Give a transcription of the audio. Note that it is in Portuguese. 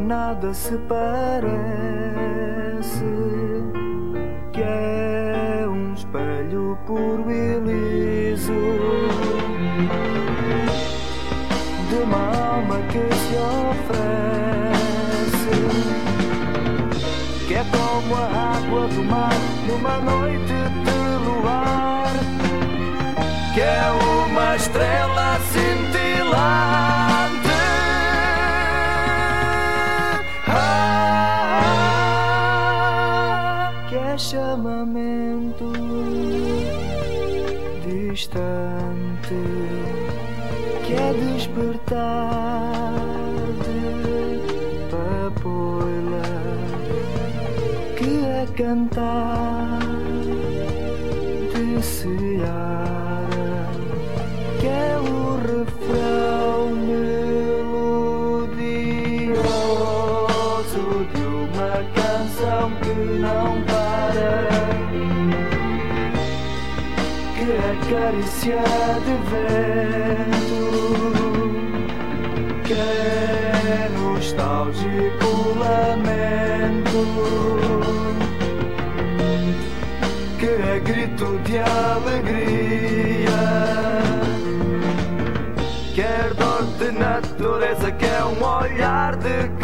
nada se parece, que é um espelho puro e liso de uma alma que se oferece, que é como a água do mar numa noite de luar, que é uma estrela chamamento distante, que é despertar de papoila, que é cantar de seara, carícia de vento, que é nostálgico lamento, que é grito de alegria, que é dor de natureza, que é um olhar de